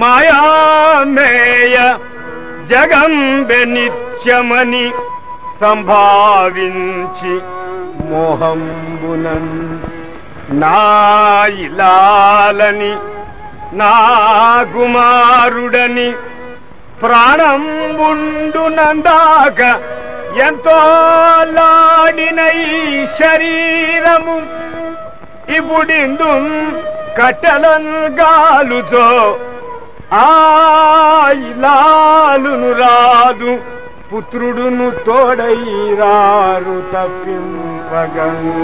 మాయామేయ జగంబె నిత్యమని సంభావించి మోహంబునన్ నాయిలాలని నా కుమారుడని ప్రాణంబుండునందాక ఎంతో లాడిన ఈ శరీరము. ఇప్పుడిందు కట్టెలన్ గాలుతో ఆయిలాలును రాదు పుత్రుడును తోడై రారు తప్పింపగను.